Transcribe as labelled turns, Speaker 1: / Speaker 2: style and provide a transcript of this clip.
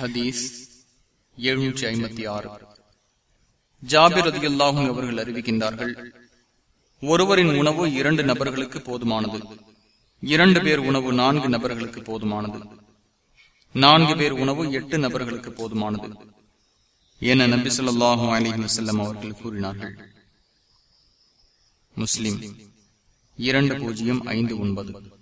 Speaker 1: ஹதீஸ் எழுநூற்றி ஐம்பத்தி ஆறு. ஜாபிர் அவர்கள் அறிவிக்கின்றார்கள் ஒருவரின் உணவு இரண்டு நபர்களுக்கு போதுமானது இரண்டு பேர் உணவு நான்கு நபர்களுக்கு போதுமானது நான்கு பேர் உணவு எட்டு நபர்களுக்கு போதுமானது என நபி சொல்லாஹு அலி வசல்லம் அவர்கள் கூறினார்கள். முஸ்லிம் இரண்டு பூஜ்ஜியம் ஐந்து ஒன்பது.